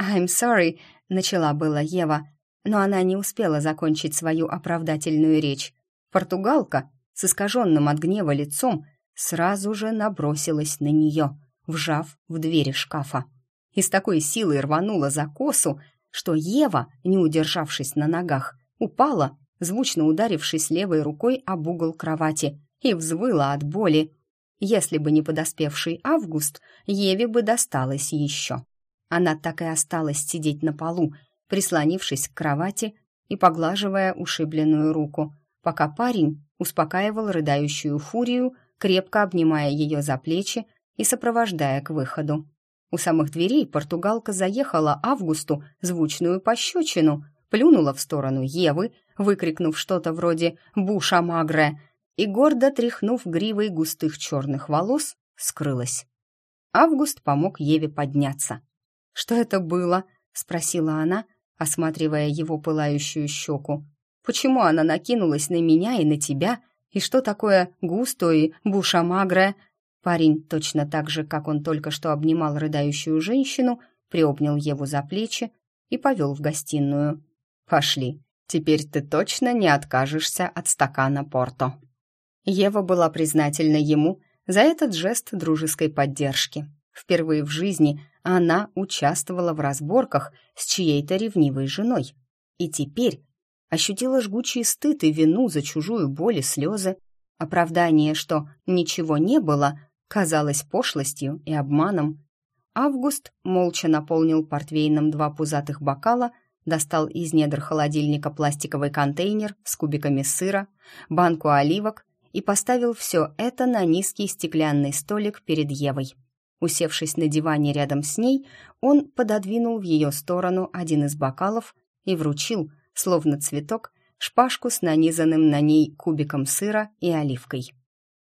«I'm sorry», — начала была Ева, но она не успела закончить свою оправдательную речь. Португалка с искаженным от гнева лицом сразу же набросилась на нее, вжав в двери шкафа. И с такой силой рванула за косу, что Ева, не удержавшись на ногах, упала, звучно ударившись левой рукой об угол кровати, и взвыла от боли. Если бы не подоспевший Август, Еве бы досталось еще. Она так и осталась сидеть на полу, прислонившись к кровати и поглаживая ушибленную руку, пока парень успокаивал рыдающую фурию, крепко обнимая ее за плечи и сопровождая к выходу. У самых дверей португалка заехала Августу звучную пощечину, плюнула в сторону Евы, выкрикнув что-то вроде «Буша магре!» и, гордо тряхнув гривой густых черных волос, скрылась. Август помог Еве подняться. «Что это было?» — спросила она, осматривая его пылающую щеку. «Почему она накинулась на меня и на тебя? И что такое густо и бушамагре?» Парень, точно так же, как он только что обнимал рыдающую женщину, приобнял его за плечи и повел в гостиную. «Пошли, теперь ты точно не откажешься от стакана Порто». Ева была признательна ему за этот жест дружеской поддержки. Впервые в жизни она участвовала в разборках с чьей-то ревнивой женой. И теперь ощутила жгучий стыд и вину за чужую боль и слезы. Оправдание, что ничего не было, казалось пошлостью и обманом. Август молча наполнил портвейном два пузатых бокала, достал из недр холодильника пластиковый контейнер с кубиками сыра, банку оливок и поставил все это на низкий стеклянный столик перед Евой. Усевшись на диване рядом с ней, он пододвинул в ее сторону один из бокалов и вручил, словно цветок, шпажку с нанизанным на ней кубиком сыра и оливкой.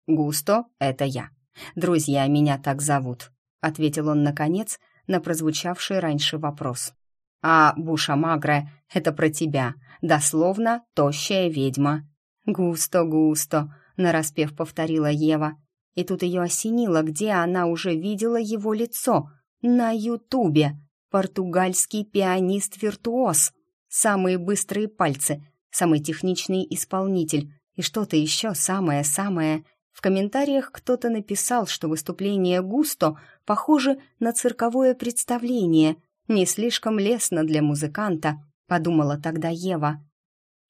«Густо — это я. Друзья меня так зовут», — ответил он, наконец, на прозвучавший раньше вопрос. «А Буша Магре — это про тебя, дословно тощая ведьма». «Густо, густо», — нараспев повторила Ева. И тут ее осенило, где она уже видела его лицо. На Ютубе. Португальский пианист-виртуоз. Самые быстрые пальцы, самый техничный исполнитель. И что-то еще самое-самое. В комментариях кто-то написал, что выступление Густо похоже на цирковое представление. Не слишком лестно для музыканта, подумала тогда Ева.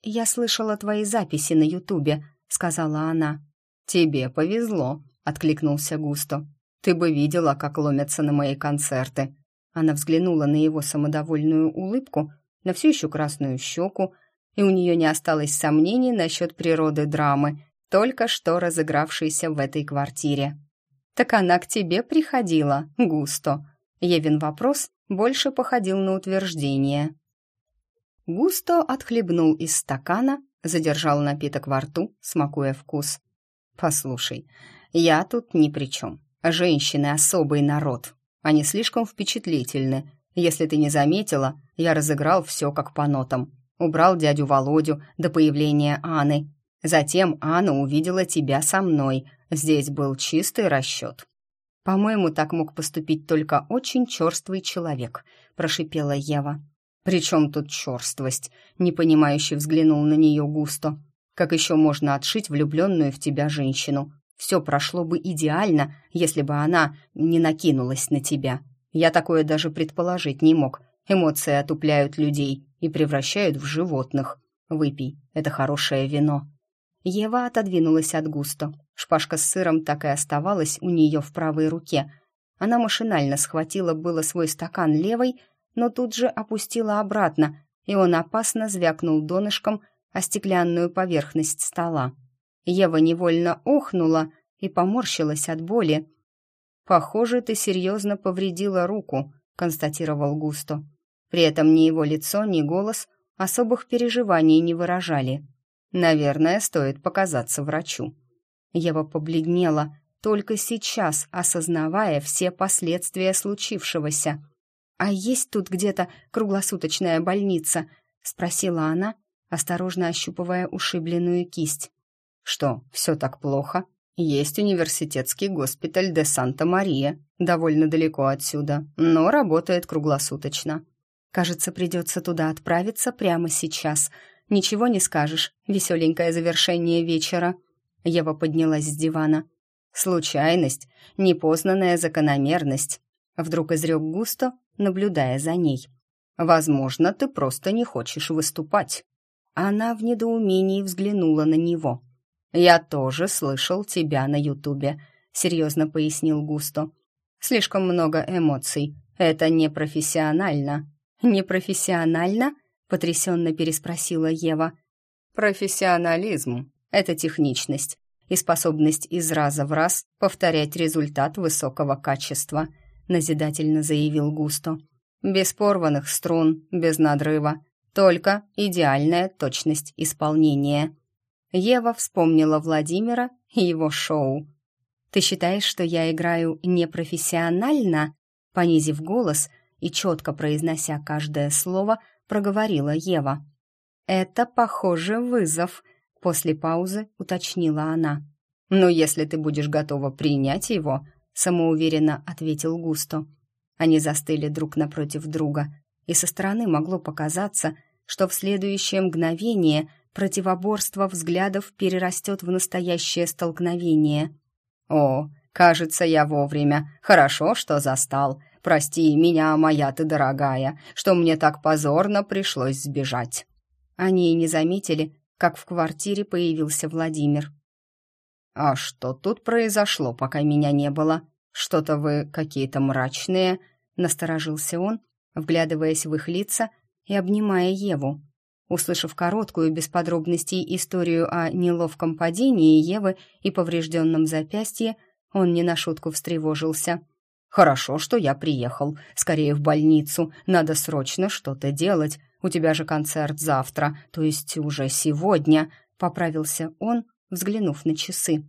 «Я слышала твои записи на Ютубе», — сказала она. «Тебе повезло», — откликнулся Густо. «Ты бы видела, как ломятся на мои концерты». Она взглянула на его самодовольную улыбку, на всю еще красную щеку, и у нее не осталось сомнений насчет природы драмы, только что разыгравшейся в этой квартире. «Так она к тебе приходила, Густо». Евин вопрос больше походил на утверждение. Густо отхлебнул из стакана, задержал напиток во рту, смакуя вкус. «Послушай, я тут ни при чем. Женщины — особый народ. Они слишком впечатлительны. Если ты не заметила, я разыграл все как по нотам. Убрал дядю Володю до появления Анны. Затем Анна увидела тебя со мной. Здесь был чистый расчет. «По-моему, так мог поступить только очень черствый человек», — прошипела Ева. «При чем тут черствость?» — непонимающе взглянул на нее густо. «Как еще можно отшить влюбленную в тебя женщину? Все прошло бы идеально, если бы она не накинулась на тебя. Я такое даже предположить не мог. Эмоции отупляют людей и превращают в животных. Выпей, это хорошее вино». Ева отодвинулась от густо. Шпажка с сыром так и оставалась у нее в правой руке. Она машинально схватила было свой стакан левой, но тут же опустила обратно, и он опасно звякнул донышком о стеклянную поверхность стола. Ева невольно охнула и поморщилась от боли. «Похоже, ты серьезно повредила руку», — констатировал Густо. При этом ни его лицо, ни голос особых переживаний не выражали. «Наверное, стоит показаться врачу». Ева побледнела, только сейчас осознавая все последствия случившегося. «А есть тут где-то круглосуточная больница?» — спросила она, осторожно ощупывая ушибленную кисть. «Что, все так плохо?» «Есть университетский госпиталь де Санта-Мария, довольно далеко отсюда, но работает круглосуточно. Кажется, придется туда отправиться прямо сейчас. Ничего не скажешь, веселенькое завершение вечера». Ева поднялась с дивана. «Случайность, непознанная закономерность», — вдруг изрек густо, наблюдая за ней. «Возможно, ты просто не хочешь выступать». Она в недоумении взглянула на него. «Я тоже слышал тебя на Ютубе», — серьезно пояснил Густо. «Слишком много эмоций. Это непрофессионально». «Непрофессионально?» — потрясенно переспросила Ева. «Профессионализм — это техничность и способность из раза в раз повторять результат высокого качества», назидательно заявил Густо. Без порванных струн, без надрыва, только идеальная точность исполнения. Ева вспомнила Владимира и его шоу. «Ты считаешь, что я играю непрофессионально?» Понизив голос и четко произнося каждое слово, проговорила Ева. «Это, похоже, вызов», — после паузы уточнила она. «Но если ты будешь готова принять его, самоуверенно ответил Густо. Они застыли друг напротив друга, и со стороны могло показаться, что в следующее мгновение противоборство взглядов перерастет в настоящее столкновение. «О, кажется, я вовремя. Хорошо, что застал. Прости меня, моя ты дорогая, что мне так позорно пришлось сбежать». Они и не заметили, как в квартире появился Владимир. «А что тут произошло, пока меня не было? Что-то вы какие-то мрачные?» — насторожился он, вглядываясь в их лица и обнимая Еву. Услышав короткую, без подробностей, историю о неловком падении Евы и поврежденном запястье, он не на шутку встревожился. Хорошо, что я приехал. Скорее в больницу. Надо срочно что-то делать. У тебя же концерт завтра, то есть уже сегодня», — поправился он, взглянув на часы.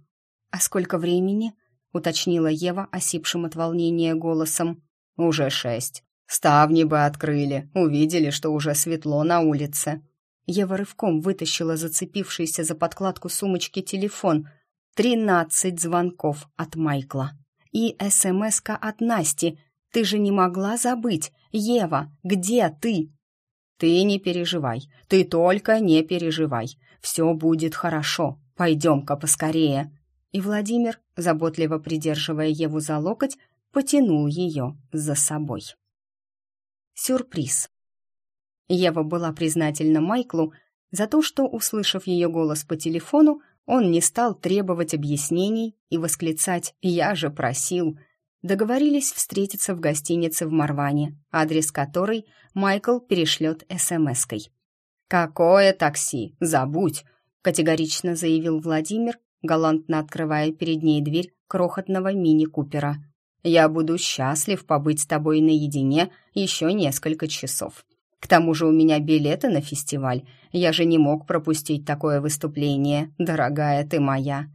«А сколько времени?» — уточнила Ева осипшим от волнения голосом. «Уже шесть. Ставни бы открыли, увидели, что уже светло на улице». Ева рывком вытащила зацепившийся за подкладку сумочки телефон. «Тринадцать звонков от Майкла» и смс от Насти. Ты же не могла забыть. Ева, где ты? Ты не переживай. Ты только не переживай. Все будет хорошо. Пойдем-ка поскорее. И Владимир, заботливо придерживая Еву за локоть, потянул ее за собой. Сюрприз. Ева была признательна Майклу за то, что, услышав ее голос по телефону, он не стал требовать объяснений и восклицать «Я же просил!». Договорились встретиться в гостинице в Марване, адрес которой Майкл перешлет СМС-кой. «Какое такси? Забудь!» — категорично заявил Владимир, галантно открывая перед ней дверь крохотного мини-купера. «Я буду счастлив побыть с тобой наедине еще несколько часов. К тому же у меня билеты на фестиваль. Я же не мог пропустить такое выступление, дорогая ты моя».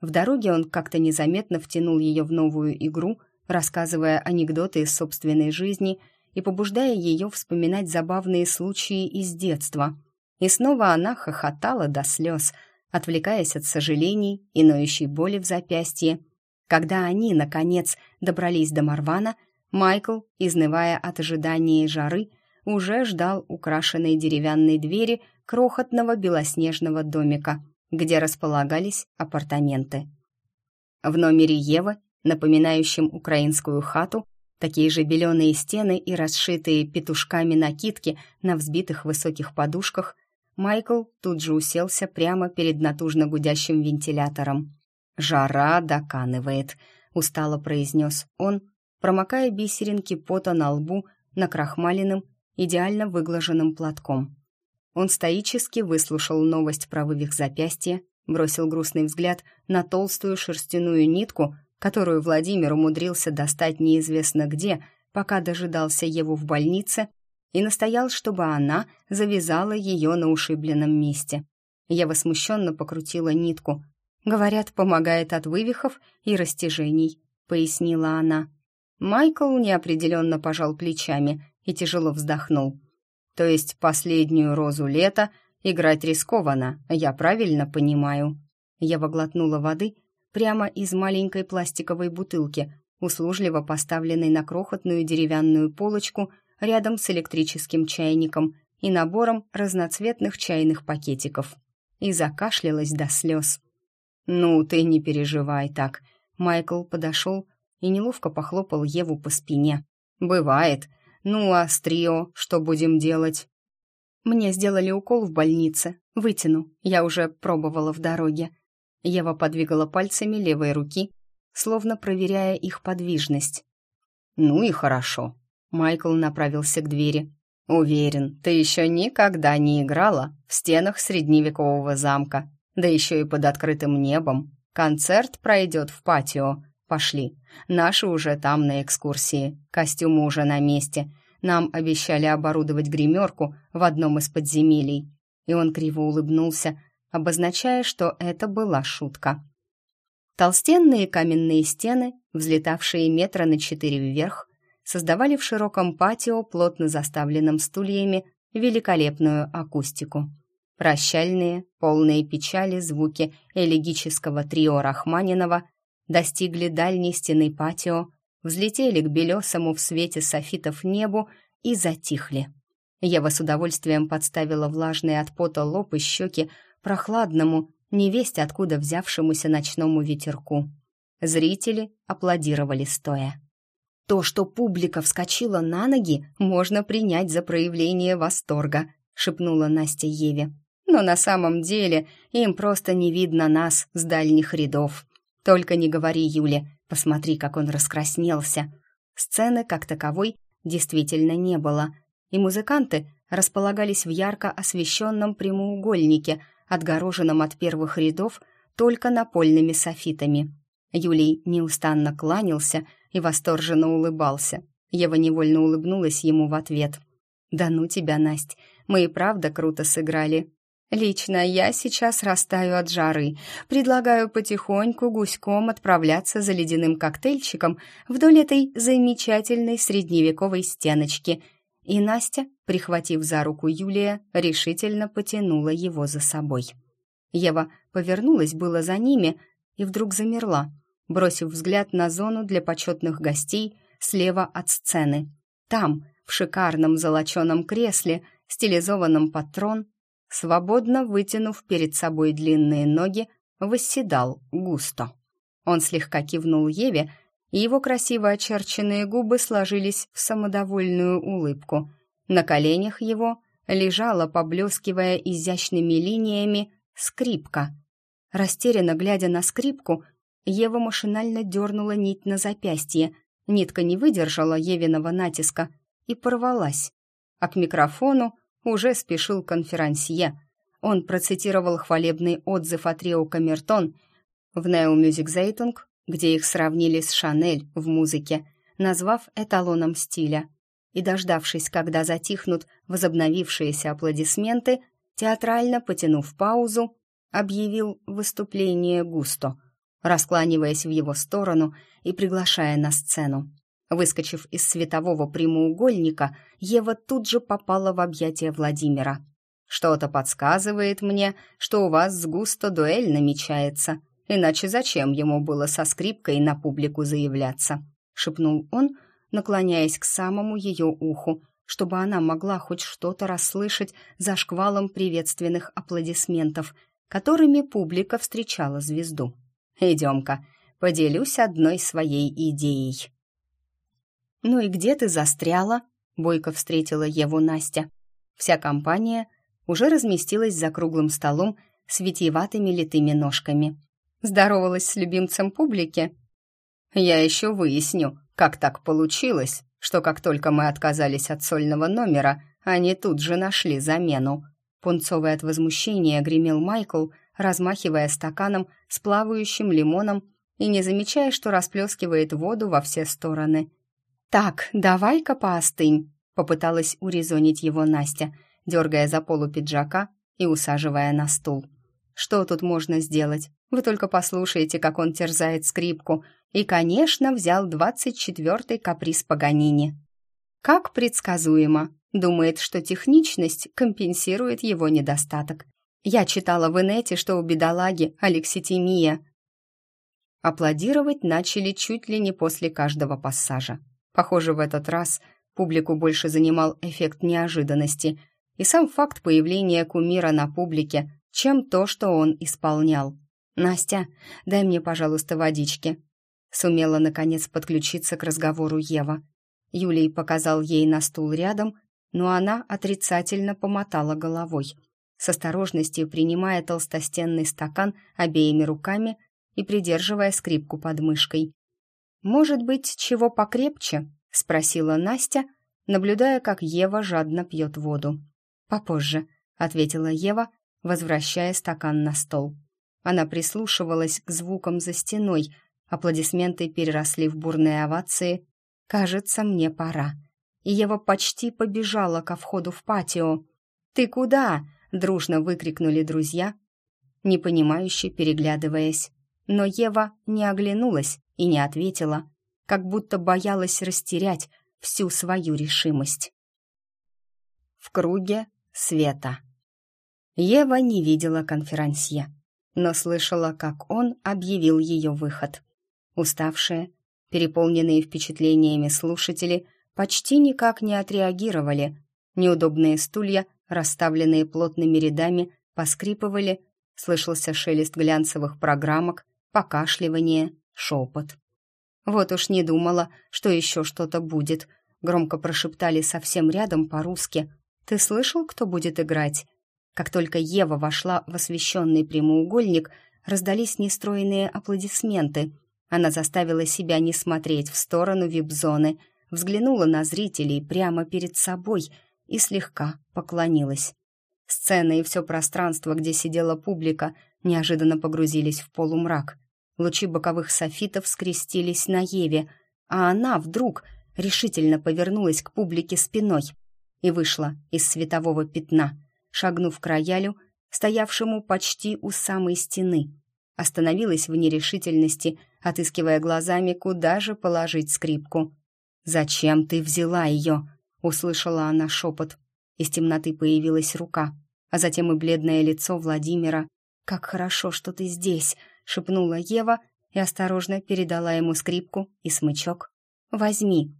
В дороге он как-то незаметно втянул ее в новую игру, рассказывая анекдоты из собственной жизни и побуждая ее вспоминать забавные случаи из детства. И снова она хохотала до слез, отвлекаясь от сожалений и ноющей боли в запястье. Когда они, наконец, добрались до Марвана, Майкл, изнывая от ожидания жары, уже ждал украшенной деревянной двери крохотного белоснежного домика, где располагались апартаменты. В номере Евы, напоминающем украинскую хату, такие же беленые стены и расшитые петушками накидки на взбитых высоких подушках, Майкл тут же уселся прямо перед натужно гудящим вентилятором. «Жара доканывает», — устало произнес он, промокая бисеринки пота на лбу накрахмаленным идеально выглаженным платком. Он стоически выслушал новость про вывих запястья, бросил грустный взгляд на толстую шерстяную нитку, которую Владимир умудрился достать неизвестно где, пока дожидался Еву в больнице, и настоял, чтобы она завязала ее на ушибленном месте. Ева смущенно покрутила нитку. «Говорят, помогает от вывихов и растяжений», — пояснила она. Майкл неопределенно пожал плечами и тяжело вздохнул. «То есть последнюю розу лета играть рискованно, я правильно понимаю?» Я воглотнула воды прямо из маленькой пластиковой бутылки, услужливо поставленной на крохотную деревянную полочку рядом с электрическим чайником и набором разноцветных чайных пакетиков. И закашлялась до слез. «Ну, ты не переживай так», Майкл подошел и неловко похлопал Еву по спине. «Бывает, «Ну а с трио что будем делать?» «Мне сделали укол в больнице. Вытяну. Я уже пробовала в дороге». Ева подвигала пальцами левой руки, словно проверяя их подвижность. «Ну и хорошо». Майкл направился к двери. «Уверен, ты еще никогда не играла в стенах средневекового замка, да еще и под открытым небом. Концерт пройдет в патио. Пошли. Наши уже там на экскурсии. Костюмы уже на месте. Нам обещали оборудовать гримерку в одном из подземелий. И он криво улыбнулся, обозначая, что это была шутка. Толстенные каменные стены, взлетавшие метра на четыре вверх, создавали в широком патио, плотно заставленном стульями, великолепную акустику. Прощальные, полные печали звуки элегического трио Рахманинова достигли дальней стены патио, взлетели к белесому в свете софитов небу и затихли. Ева с удовольствием подставила влажные от пота лоб и щеки прохладному, невесть откуда взявшемуся ночному ветерку. Зрители аплодировали стоя. То, что публика вскочила на ноги, можно принять за проявление восторга, шепнула Настя Еве. Но на самом деле им просто не видно нас с дальних рядов. Только не говори Юле, посмотри, как он раскраснелся. Сцены, как таковой, действительно не было, и музыканты располагались в ярко освещенном прямоугольнике, отгороженном от первых рядов только напольными софитами. Юлий неустанно кланялся, и восторженно улыбался. Ева невольно улыбнулась ему в ответ. «Да ну тебя, Насть, мы и правда круто сыграли. Лично я сейчас растаю от жары. Предлагаю потихоньку гуськом отправляться за ледяным коктейльчиком вдоль этой замечательной средневековой стеночки». И Настя, прихватив за руку Юлия, решительно потянула его за собой. Ева повернулась было за ними и вдруг замерла, бросив взгляд на зону для почетных гостей слева от сцены. Там, в шикарном золоченом кресле, стилизованном под трон, свободно вытянув перед собой длинные ноги, восседал Густо. Он слегка кивнул Еве, и его красиво очерченные губы сложились в самодовольную улыбку. На коленях его лежала, поблескивая изящными линиями, скрипка. Растерянно глядя на скрипку, Ева машинально дернула нить на запястье. Нитка не выдержала Евиного натиска и порвалась. А к микрофону уже спешил конферансье. Он процитировал хвалебный отзыв от Рио Камертон в Neo Music Zeitung, где их сравнили с Шанель в музыке, назвав эталоном стиля. И, дождавшись, когда затихнут возобновившиеся аплодисменты, театрально потянув паузу, объявил выступление Густо, раскланиваясь в его сторону и приглашая на сцену. Выскочив из светового прямоугольника, Ева тут же попала в объятия Владимира. «Что-то подсказывает мне, что у вас с Густо дуэль намечается, иначе зачем ему было со скрипкой на публику заявляться?» — шепнул он, наклоняясь к самому ее уху, чтобы она могла хоть что-то расслышать за шквалом приветственных аплодисментов, которыми публика встречала звезду. «Идем-ка, поделюсь одной своей идеей». «Ну и где ты застряла?» — бойко встретила Еву Настя. Вся компания уже разместилась за круглым столом с витиеватыми литыми ножками. Здоровалась с любимцем публики. «Я еще выясню, как так получилось, что как только мы отказались от сольного номера, они тут же нашли замену. Пунцовый от возмущения гремел Майкл, размахивая стаканом с плавающим лимоном и не замечая, что расплескивает воду во все стороны. «Так, давай-ка поостынь», — попыталась урезонить его Настя, дергая за полу пиджака и усаживая на стул. «Что тут можно сделать? Вы только послушайте, как он терзает скрипку, и, конечно, взял двадцать четвертый каприз Паганини. Как предсказуемо, думает, что техничность компенсирует его недостаток. Я читала в инете, что у бедолаги алекситимия. Аплодировать начали чуть ли не после каждого пассажа. Похоже, в этот раз публику больше занимал эффект неожиданности и сам факт появления кумира на публике, чем то, что он исполнял. «Настя, дай мне, пожалуйста, водички», Сумела, наконец, подключиться к разговору Ева. Юлий показал ей на стул рядом, но она отрицательно помотала головой, с осторожностью принимая толстостенный стакан обеими руками и придерживая скрипку под мышкой. «Может быть, чего покрепче?» — спросила Настя, наблюдая, как Ева жадно пьет воду. «Попозже», — ответила Ева, возвращая стакан на стол. Она прислушивалась к звукам за стеной — Аплодисменты переросли в бурные овации. «Кажется, мне пора». И Ева почти побежала ко входу в патио. «Ты куда?» — дружно выкрикнули друзья, непонимающе переглядываясь. Но Ева не оглянулась и не ответила, как будто боялась растерять всю свою решимость. В круге света. Ева не видела конферансье, но слышала, как он объявил ее выход. Уставшие, переполненные впечатлениями слушатели почти никак не отреагировали. Неудобные стулья, расставленные плотными рядами, поскрипывали, слышался шелест глянцевых программок, покашливание, шепот. «Вот уж не думала, что еще что-то будет», — громко прошептали совсем рядом по-русски. «Ты слышал, кто будет играть?» Как только Ева вошла в освещенный прямоугольник, раздались нестроенные аплодисменты — она заставила себя не смотреть в сторону вип-зоны, взглянула на зрителей прямо перед собой и слегка поклонилась. Сцена и все пространство, где сидела публика, неожиданно погрузились в полумрак. Лучи боковых софитов скрестились на Еве. а она вдруг решительно повернулась к публике спиной и вышла из светового пятна, шагнув к роялю, стоявшему почти у самой стены. Остановилась в нерешительности, отыскивая глазами, куда же положить скрипку. «Зачем ты взяла ее?» — услышала она шепот. Из темноты появилась рука, а затем и бледное лицо Владимира. «Как хорошо, что ты здесь!» — шепнула Ева и осторожно передала ему скрипку и смычок. «Возьми».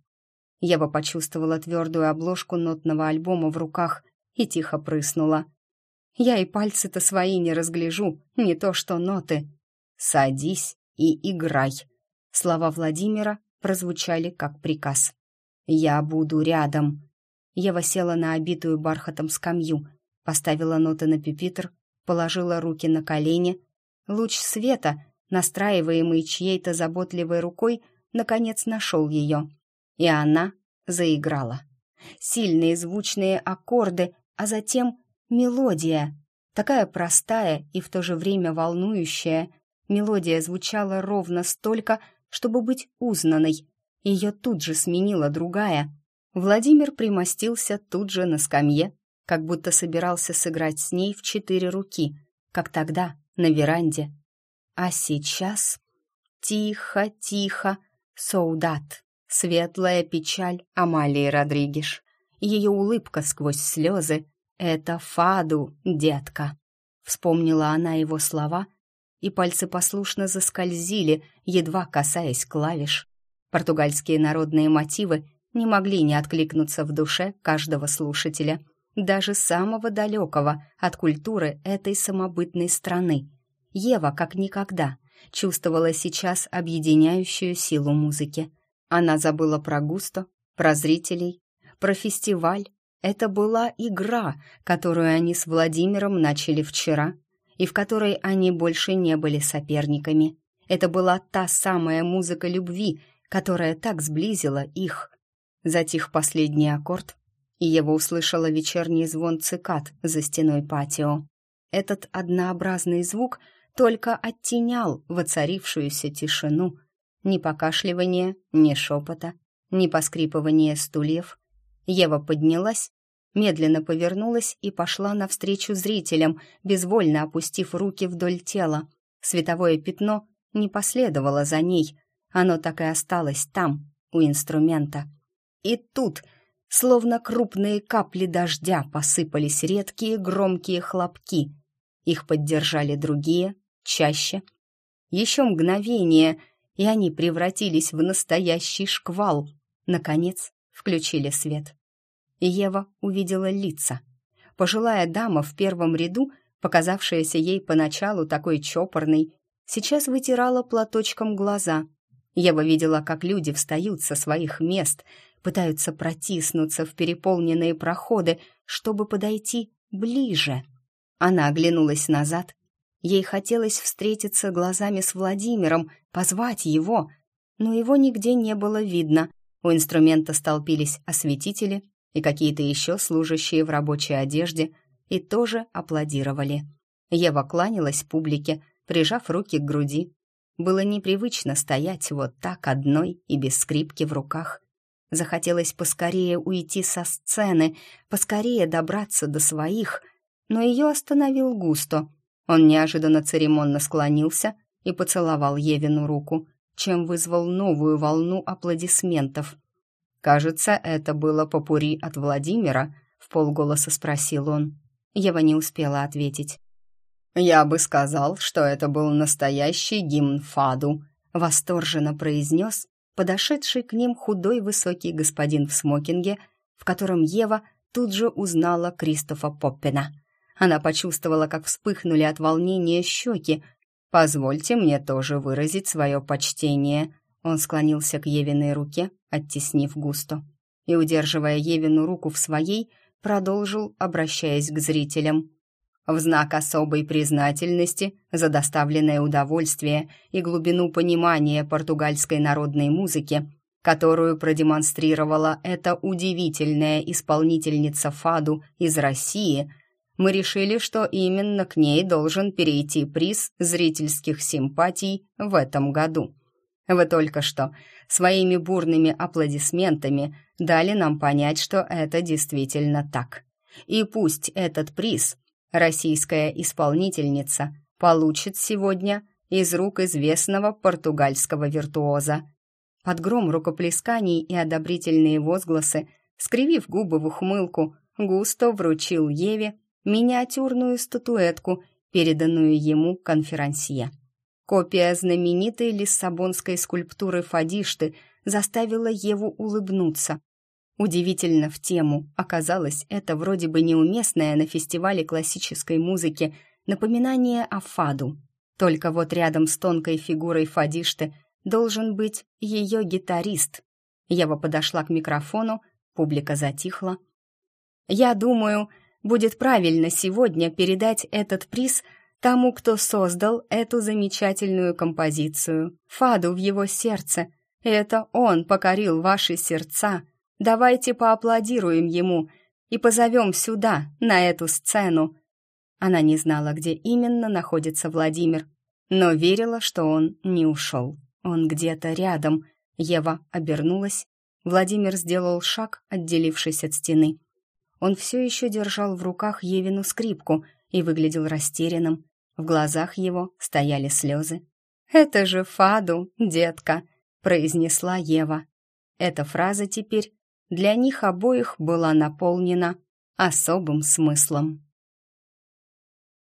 Ева почувствовала твердую обложку нотного альбома в руках и тихо прыснула. «Я и пальцы-то свои не разгляжу, не то что ноты». «Садись и играй». Слова Владимира прозвучали как приказ. «Я буду рядом». Ева села на обитую бархатом скамью, поставила ноты на пюпитр, положила руки на колени. Луч света, настраиваемый чьей-то заботливой рукой, наконец нашел ее. И она заиграла. Сильные звучные аккорды, а затем мелодия. Такая простая и в то же время волнующая. Мелодия звучала ровно столько, чтобы быть узнанной. Ее тут же сменила другая. Владимир примостился тут же на скамье, как будто собирался сыграть с ней в четыре руки, как тогда, на веранде. А сейчас... Тихо, тихо, солдат, светлая печаль Амалии Родригеш. Ее улыбка сквозь слезы — это Фаду, детка. Вспомнила она его слова — и пальцы послушно заскользили, едва касаясь клавиш. Португальские народные мотивы не могли не откликнуться в душе каждого слушателя, даже самого далекого от культуры этой самобытной страны. Ева, как никогда, чувствовала сейчас объединяющую силу музыки. Она забыла про густо, про зрителей, про фестиваль. Это была игра, которую они с Владимиром начали вчера — и в которой они больше не были соперниками. Это была та самая музыка любви, которая так сблизила их. Затих последний аккорд, и Ева услышала вечерний звон цикад за стеной патио. Этот однообразный звук только оттенял воцарившуюся тишину. Ни покашливания, ни шепота, ни поскрипывания стульев. Ева поднялась медленно повернулась и пошла навстречу зрителям, безвольно опустив руки вдоль тела. Световое пятно не последовало за ней, оно так и осталось там, у инструмента. И тут, словно крупные капли дождя, посыпались редкие громкие хлопки. Их поддержали другие, чаще. Еще мгновение, и они превратились в настоящий шквал. Наконец, включили свет Ева увидела лица. Пожилая дама в первом ряду, показавшаяся ей поначалу такой чопорной, сейчас вытирала платочком глаза. Ева видела, как люди встают со своих мест, пытаются протиснуться в переполненные проходы, чтобы подойти ближе. Она оглянулась назад. Ей хотелось встретиться глазами с Владимиром, позвать его, но его нигде не было видно. У инструмента столпились осветители, и какие-то еще служащие в рабочей одежде и тоже аплодировали. Ева кланялась публике, прижав руки к груди. Было непривычно стоять вот так одной и без скрипки в руках. Захотелось поскорее уйти со сцены, поскорее добраться до своих, но ее остановил Густо. Он неожиданно церемонно склонился и поцеловал Евину руку, чем вызвал новую волну аплодисментов — «Кажется, это было попури от Владимира», — в полголоса спросил он. Ева не успела ответить. «Я бы сказал, что это был настоящий гимн Фаду», — восторженно произнес подошедший к ним худой высокий господин в смокинге, в котором Ева тут же узнала Кристофа Поппена. Она почувствовала, как вспыхнули от волнения щеки. «Позвольте мне тоже выразить свое почтение», он склонился к Евиной руке, оттеснив густо, и, удерживая Евину руку в своей, продолжил, обращаясь к зрителям. В знак особой признательности за доставленное удовольствие и глубину понимания португальской народной музыки, которую продемонстрировала эта удивительная исполнительница фаду из России, мы решили, что именно к ней должен перейти приз зрительских симпатий в этом году. Вы только что своими бурными аплодисментами дали нам понять, что это действительно так. И пусть этот приз российская исполнительница получит сегодня из рук известного португальского виртуоза. Под гром рукоплесканий и одобрительные возгласы, скривив губы в ухмылку, Густо вручил Еве миниатюрную статуэтку, переданную ему конферансье. Копия знаменитой лиссабонской скульптуры Фадишты заставила Еву улыбнуться. Удивительно в тему оказалось это вроде бы неуместное на фестивале классической музыки напоминание о Фаду. Только вот рядом с тонкой фигурой Фадишты должен быть ее гитарист. Ева подошла к микрофону, публика затихла. «Я думаю, будет правильно сегодня передать этот приз тому, кто создал эту замечательную композицию, Фаду в его сердце. Это он покорил ваши сердца», Давайте поаплодируем ему и позовем сюда, на эту сцену». Она не знала, где именно находится Владимир, но верила, что он не ушел. Он где-то рядом. Ева обернулась. Владимир сделал шаг, отделившись от стены. Он все еще держал в руках Евину скрипку и выглядел растерянным. В глазах его стояли слезы. «Это же Фаду, детка!» — произнесла Ева. Эта фраза теперь для них обоих была наполнена особым смыслом.